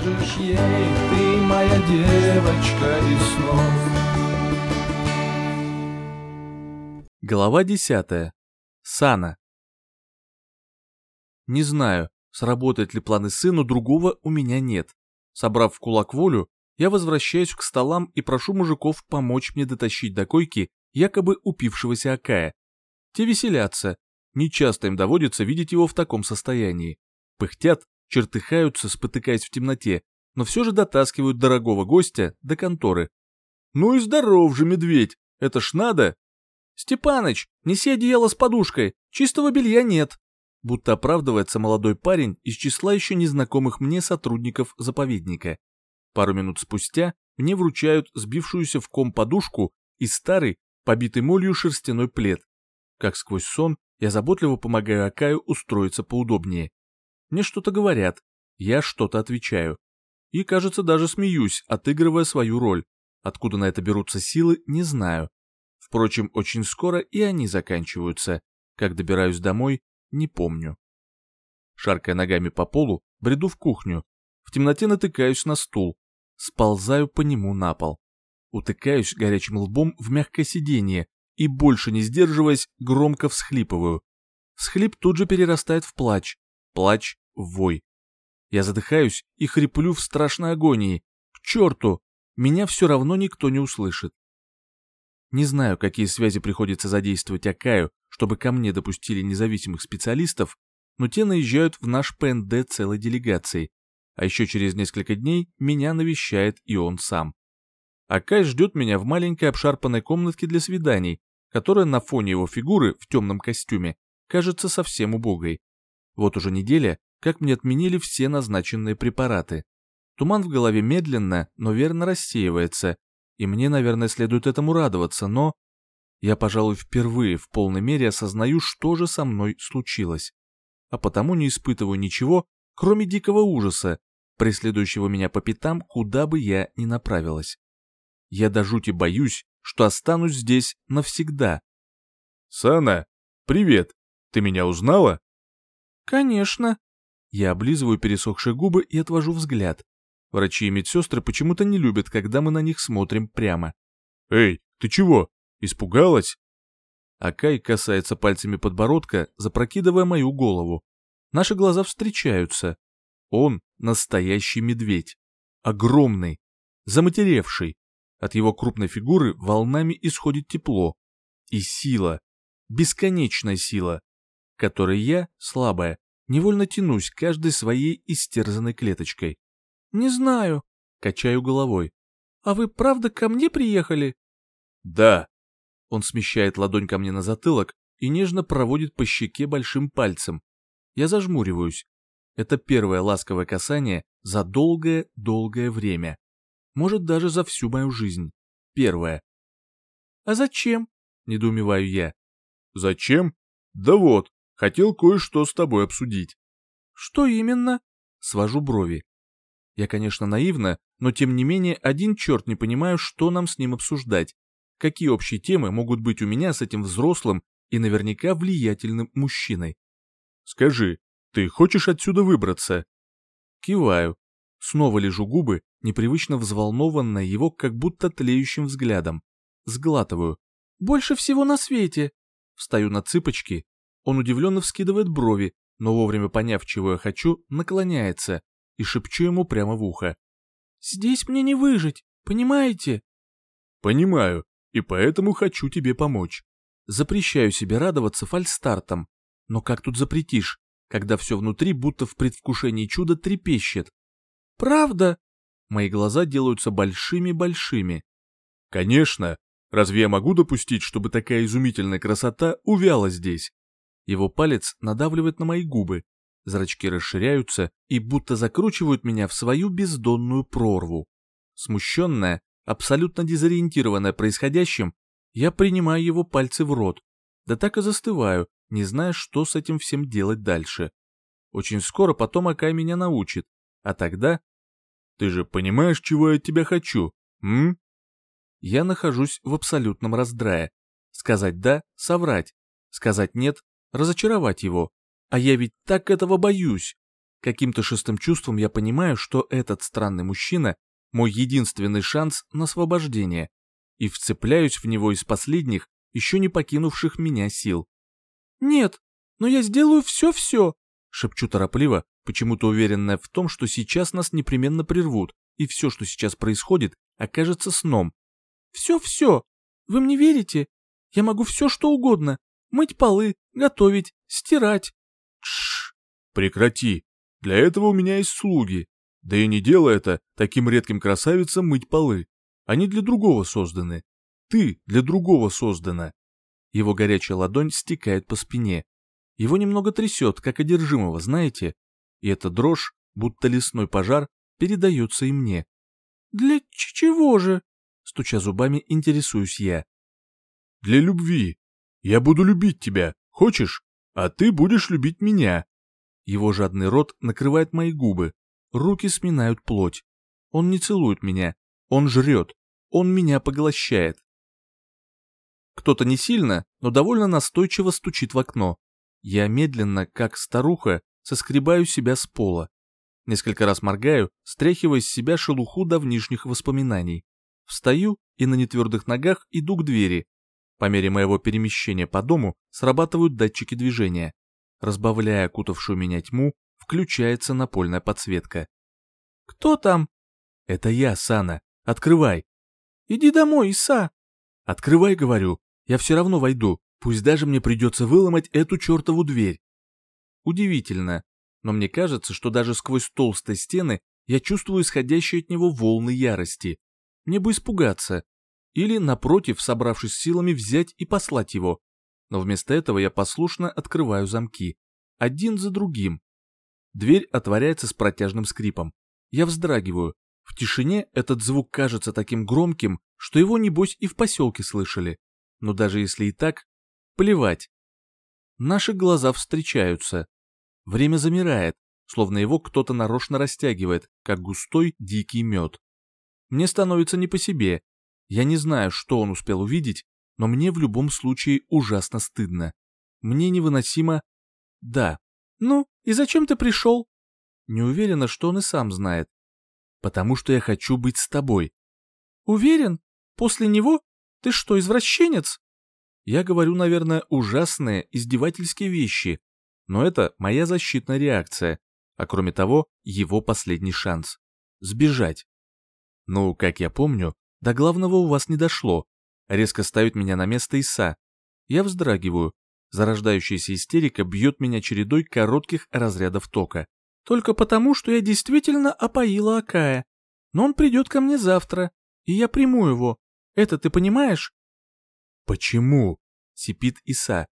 скажешь ей, ты моя девочка из снов. Глава десятая. Сана. Не знаю, сработает ли планы сыну, другого у меня нет. Собрав в кулак волю, я возвращаюсь к столам и прошу мужиков помочь мне дотащить до койки якобы упившегося Акая. Те веселятся. Нечасто им доводится видеть его в таком состоянии. Пыхтят, чертыхаются, спотыкаясь в темноте, но все же дотаскивают дорогого гостя до конторы. «Ну и здоров же, медведь! Это ж надо!» «Степаныч, неси одеяло с подушкой, чистого белья нет!» Будто оправдывается молодой парень из числа еще незнакомых мне сотрудников заповедника. Пару минут спустя мне вручают сбившуюся в ком подушку и старый, побитый молью шерстяной плед. Как сквозь сон, я заботливо помогаю Акаю устроиться поудобнее. Мне что-то говорят, я что-то отвечаю. И, кажется, даже смеюсь, отыгрывая свою роль. Откуда на это берутся силы, не знаю. Впрочем, очень скоро и они заканчиваются. Как добираюсь домой, не помню. Шаркая ногами по полу, бреду в кухню. В темноте натыкаюсь на стул. Сползаю по нему на пол. Утыкаюсь горячим лбом в мягкое сиденье и, больше не сдерживаясь, громко всхлипываю. Всхлип тут же перерастает в плач, плач вой. Я задыхаюсь и хриплю в страшной агонии. К черту! Меня все равно никто не услышит. Не знаю, какие связи приходится задействовать Акаю, чтобы ко мне допустили независимых специалистов, но те наезжают в наш ПНД целой делегацией. А еще через несколько дней меня навещает и он сам. Акай ждет меня в маленькой обшарпанной комнатке для свиданий, которая на фоне его фигуры в темном костюме кажется совсем убогой. Вот уже неделя, как мне отменили все назначенные препараты. Туман в голове медленно, но верно рассеивается, и мне, наверное, следует этому радоваться, но... Я, пожалуй, впервые в полной мере осознаю, что же со мной случилось. А потому не испытываю ничего, кроме дикого ужаса, преследующего меня по пятам, куда бы я ни направилась. Я до жути боюсь, что останусь здесь навсегда. «Сана, привет! Ты меня узнала?» «Конечно». Я облизываю пересохшие губы и отвожу взгляд. Врачи и медсестры почему-то не любят, когда мы на них смотрим прямо. «Эй, ты чего? Испугалась?» Акай касается пальцами подбородка, запрокидывая мою голову. Наши глаза встречаются. Он настоящий медведь. Огромный, заматеревший. От его крупной фигуры волнами исходит тепло. И сила, бесконечная сила, которой я, слабая, невольно тянусь каждой своей истерзанной клеточкой. «Не знаю», — качаю головой. «А вы правда ко мне приехали?» «Да». Он смещает ладонь ко мне на затылок и нежно проводит по щеке большим пальцем. Я зажмуриваюсь. Это первое ласковое касание за долгое-долгое время. Может, даже за всю мою жизнь. Первое. «А зачем?» — недоумеваю я. «Зачем? Да вот, хотел кое-что с тобой обсудить». «Что именно?» — свожу брови. Я, конечно, наивна, но тем не менее один черт не понимаю, что нам с ним обсуждать. Какие общие темы могут быть у меня с этим взрослым и наверняка влиятельным мужчиной? Скажи, ты хочешь отсюда выбраться? Киваю. Снова лежу губы, непривычно взволнованная его как будто тлеющим взглядом. Сглатываю. Больше всего на свете. Встаю на цыпочки. Он удивленно вскидывает брови, но вовремя поняв, чего я хочу, наклоняется и шепчу ему прямо в ухо. «Здесь мне не выжить, понимаете?» «Понимаю, и поэтому хочу тебе помочь». Запрещаю себе радоваться фальстартам. Но как тут запретишь, когда все внутри будто в предвкушении чуда трепещет? «Правда?» Мои глаза делаются большими-большими. «Конечно. Разве я могу допустить, чтобы такая изумительная красота увяла здесь?» Его палец надавливает на мои губы, Зрачки расширяются и будто закручивают меня в свою бездонную прорву. Смущенная, абсолютно дезориентированная происходящим, я принимаю его пальцы в рот, да так и застываю, не зная, что с этим всем делать дальше. Очень скоро потом Акай меня научит, а тогда... Ты же понимаешь, чего я от тебя хочу, м? Я нахожусь в абсолютном раздрае. Сказать «да» — соврать. Сказать «нет» — разочаровать его. А я ведь так этого боюсь. Каким-то шестым чувством я понимаю, что этот странный мужчина – мой единственный шанс на освобождение, и вцепляюсь в него из последних, еще не покинувших меня сил. «Нет, но я сделаю все-все», — шепчу торопливо, почему-то уверенная в том, что сейчас нас непременно прервут, и все, что сейчас происходит, окажется сном. «Все-все! Вы мне верите? Я могу все, что угодно. Мыть полы, готовить, стирать». Тш, прекрати. Для этого у меня есть слуги. Да и не делай это таким редким красавицам мыть полы. Они для другого созданы. Ты для другого создана. Его горячая ладонь стекает по спине. Его немного трясет, как одержимого, знаете? И эта дрожь, будто лесной пожар, передается и мне. «Для чего же?» Стуча зубами, интересуюсь я. «Для любви. Я буду любить тебя, хочешь? А ты будешь любить меня». Его жадный рот накрывает мои губы, руки сминают плоть. Он не целует меня, он жрет, он меня поглощает. Кто-то не сильно, но довольно настойчиво стучит в окно. Я медленно, как старуха, соскребаю себя с пола. Несколько раз моргаю, стряхивая с себя шелуху давнишних воспоминаний. Встаю и на нетвердых ногах иду к двери. По мере моего перемещения по дому срабатывают датчики движения. Разбавляя окутавшую меня тьму, включается напольная подсветка. «Кто там?» «Это я, Сана. Открывай». «Иди домой, Иса». «Открывай, говорю. Я все равно войду, пусть даже мне придется выломать эту чертову дверь». Удивительно, но мне кажется, что даже сквозь толстые стены я чувствую исходящие от него волны ярости. Мне бы испугаться. Или, напротив, собравшись силами, взять и послать его но вместо этого я послушно открываю замки. Один за другим. Дверь отворяется с протяжным скрипом. Я вздрагиваю. В тишине этот звук кажется таким громким, что его, небось, и в поселке слышали. Но даже если и так, плевать. Наши глаза встречаются. Время замирает, словно его кто-то нарочно растягивает, как густой дикий мед. Мне становится не по себе. Я не знаю, что он успел увидеть, но мне в любом случае ужасно стыдно. Мне невыносимо... Да. Ну, и зачем ты пришел? Не уверена, что он и сам знает. Потому что я хочу быть с тобой. Уверен? После него? Ты что, извращенец? Я говорю, наверное, ужасные, издевательские вещи, но это моя защитная реакция, а кроме того, его последний шанс. Сбежать. Ну, как я помню, до главного у вас не дошло, резко ставит меня на место Иса. Я вздрагиваю. Зарождающаяся истерика бьет меня чередой коротких разрядов тока. Только потому, что я действительно опоила Акая. Но он придет ко мне завтра, и я приму его. Это ты понимаешь? Почему? Сипит Иса.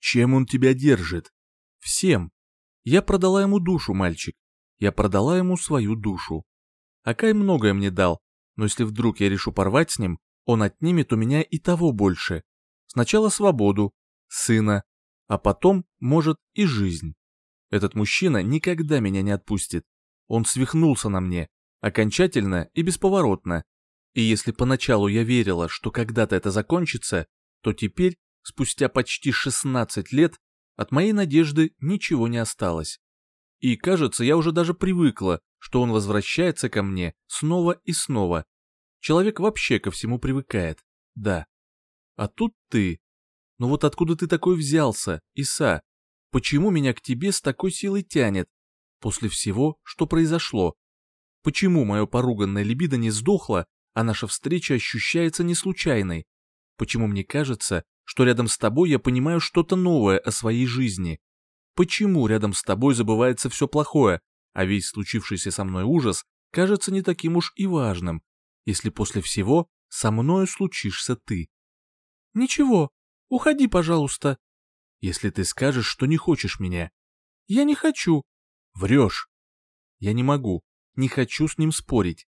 Чем он тебя держит? Всем. Я продала ему душу, мальчик. Я продала ему свою душу. Акай многое мне дал, но если вдруг я решу порвать с ним, он отнимет у меня и того больше. Сначала свободу, сына, а потом, может, и жизнь. Этот мужчина никогда меня не отпустит. Он свихнулся на мне, окончательно и бесповоротно. И если поначалу я верила, что когда-то это закончится, то теперь, спустя почти 16 лет, от моей надежды ничего не осталось. И, кажется, я уже даже привыкла, что он возвращается ко мне снова и снова, Человек вообще ко всему привыкает, да. А тут ты. Ну вот откуда ты такой взялся, Иса? Почему меня к тебе с такой силой тянет? После всего, что произошло. Почему мое поруганное либидо не сдохло, а наша встреча ощущается не случайной? Почему мне кажется, что рядом с тобой я понимаю что-то новое о своей жизни? Почему рядом с тобой забывается все плохое, а весь случившийся со мной ужас кажется не таким уж и важным, если после всего со мною случишься ты. Ничего, уходи, пожалуйста. Если ты скажешь, что не хочешь меня. Я не хочу. Врешь. Я не могу, не хочу с ним спорить.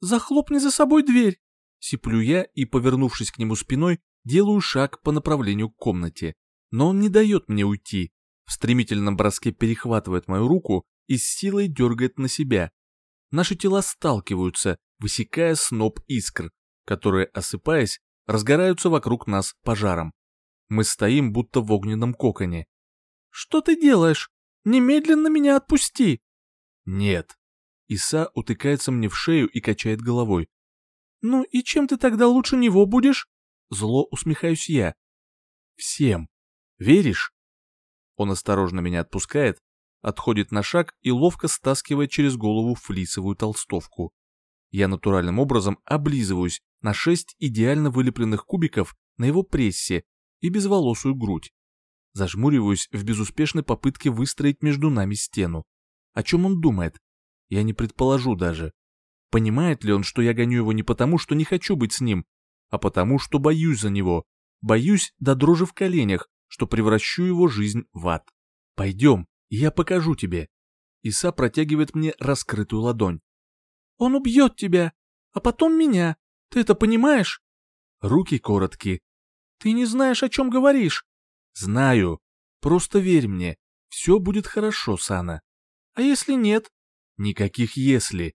Захлопни за собой дверь. Сиплю я и, повернувшись к нему спиной, делаю шаг по направлению к комнате. Но он не дает мне уйти. В стремительном броске перехватывает мою руку и с силой дергает на себя. Наши тела сталкиваются, высекая сноп искр, которые, осыпаясь, разгораются вокруг нас пожаром. Мы стоим, будто в огненном коконе. «Что ты делаешь? Немедленно меня отпусти!» Нет. Иса утыкается мне в шею и качает головой. «Ну и чем ты тогда лучше него будешь?» Зло усмехаюсь я. «Всем. Веришь?» Он осторожно меня отпускает, отходит на шаг и ловко стаскивает через голову флисовую толстовку. Я натуральным образом облизываюсь на шесть идеально вылепленных кубиков на его прессе и безволосую грудь. Зажмуриваюсь в безуспешной попытке выстроить между нами стену. О чем он думает? Я не предположу даже. Понимает ли он, что я гоню его не потому, что не хочу быть с ним, а потому, что боюсь за него. Боюсь до дрожи в коленях, что превращу его жизнь в ад. Пойдем, я покажу тебе. Иса протягивает мне раскрытую ладонь. Он убьет тебя, а потом меня. Ты это понимаешь? Руки короткие. Ты не знаешь, о чем говоришь. Знаю. Просто верь мне. Все будет хорошо, Сана. А если нет? Никаких «если».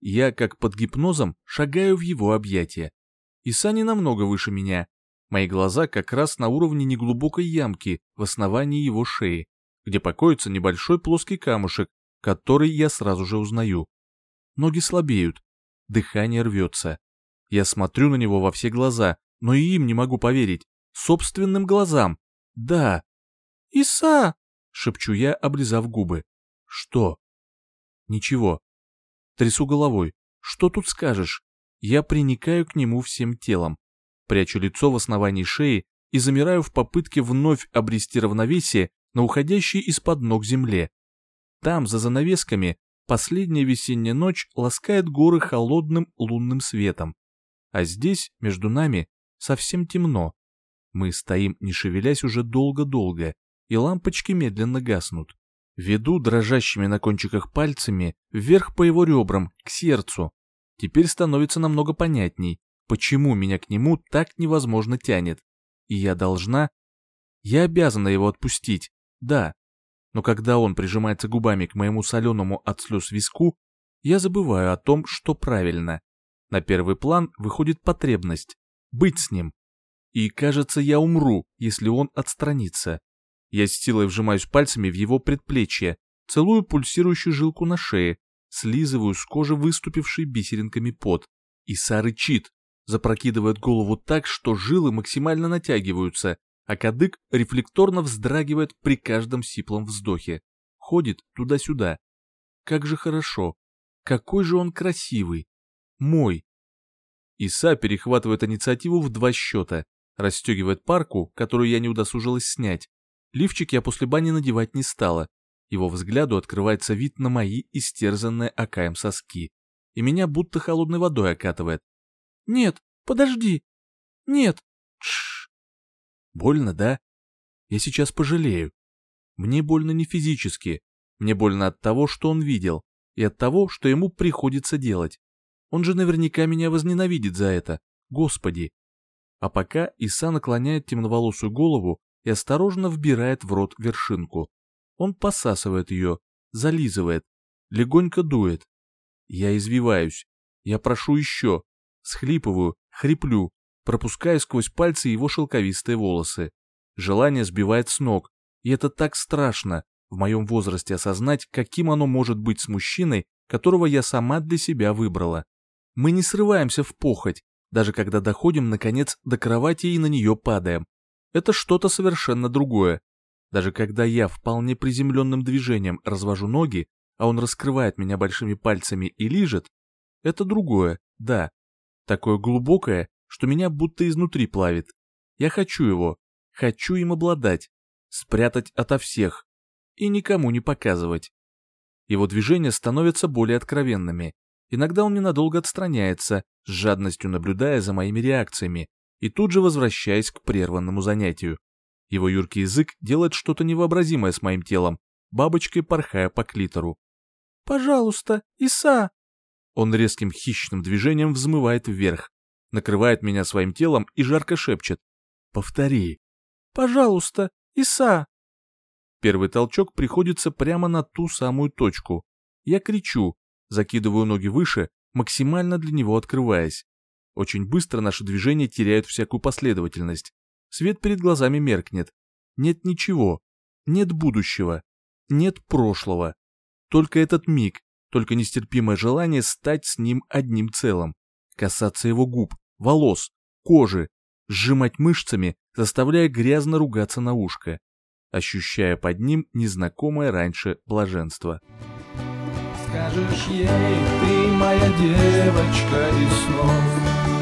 Я, как под гипнозом, шагаю в его объятия. Иса не намного выше меня. Мои глаза как раз на уровне неглубокой ямки в основании его шеи, где покоится небольшой плоский камушек, который я сразу же узнаю. Ноги слабеют, дыхание рвется. Я смотрю на него во все глаза, но и им не могу поверить. Собственным глазам. Да. «Иса!» — шепчу я, облизав губы. «Что?» «Ничего». Трясу головой. «Что тут скажешь?» Я приникаю к нему всем телом. Прячу лицо в основании шеи и замираю в попытке вновь обрести равновесие на уходящей из-под ног земле. Там, за занавесками, последняя весенняя ночь ласкает горы холодным лунным светом. А здесь, между нами, совсем темно. Мы стоим, не шевелясь уже долго-долго, и лампочки медленно гаснут. Веду дрожащими на кончиках пальцами вверх по его ребрам, к сердцу. Теперь становится намного понятней, почему меня к нему так невозможно тянет. И я должна... Я обязана его отпустить, да. Но когда он прижимается губами к моему соленому от слез виску, я забываю о том, что правильно. На первый план выходит потребность — быть с ним. И, кажется, я умру, если он отстранится. Я с силой вжимаюсь пальцами в его предплечье, целую пульсирующую жилку на шее, слизываю с кожи выступивший бисеринками пот. Иса рычит, запрокидывает голову так, что жилы максимально натягиваются, а кадык рефлекторно вздрагивает при каждом сиплом вздохе. Ходит туда-сюда. Как же хорошо. Какой же он красивый. Мой. Иса перехватывает инициативу в два счета, расстегивает парку, которую я не удосужилась снять. Лифчик я после бани надевать не стала. Его взгляду открывается вид на мои истерзанные акаем соски. И меня будто холодной водой окатывает. «Нет, подожди! Нет! Тш!» Больно, да? Я сейчас пожалею. Мне больно не физически. Мне больно от того, что он видел, и от того, что ему приходится делать. Он же наверняка меня возненавидит за это. Господи! А пока Иса наклоняет темноволосую голову и осторожно вбирает в рот вершинку. Он посасывает ее, зализывает, легонько дует. Я извиваюсь. Я прошу еще. Схлипываю, хриплю, пропуская сквозь пальцы его шелковистые волосы. Желание сбивает с ног. И это так страшно, в моем возрасте осознать, каким оно может быть с мужчиной, которого я сама для себя выбрала. Мы не срываемся в похоть, даже когда доходим, наконец, до кровати и на нее падаем. Это что-то совершенно другое. Даже когда я вполне приземленным движением развожу ноги, а он раскрывает меня большими пальцами и лижет, это другое, да. Такое глубокое, что меня будто изнутри плавит. Я хочу его, хочу им обладать, спрятать ото всех и никому не показывать. Его движения становятся более откровенными. Иногда он ненадолго отстраняется, с жадностью наблюдая за моими реакциями, и тут же возвращаясь к прерванному занятию. Его юркий язык делает что-то невообразимое с моим телом, бабочкой порхая по клитору. «Пожалуйста, Иса!» Он резким хищным движением взмывает вверх, накрывает меня своим телом и жарко шепчет. «Повтори». «Пожалуйста, Иса!» Первый толчок приходится прямо на ту самую точку. Я кричу, закидываю ноги выше, максимально для него открываясь. Очень быстро наши движения теряют всякую последовательность. Свет перед глазами меркнет. Нет ничего. Нет будущего. Нет прошлого. Только этот миг, только нестерпимое желание стать с ним одним целым, касаться его губ, волос, кожи, сжимать мышцами, заставляя грязно ругаться на ушко, ощущая под ним незнакомое раньше блаженство. Скажешь ей, ты моя девочка из снов,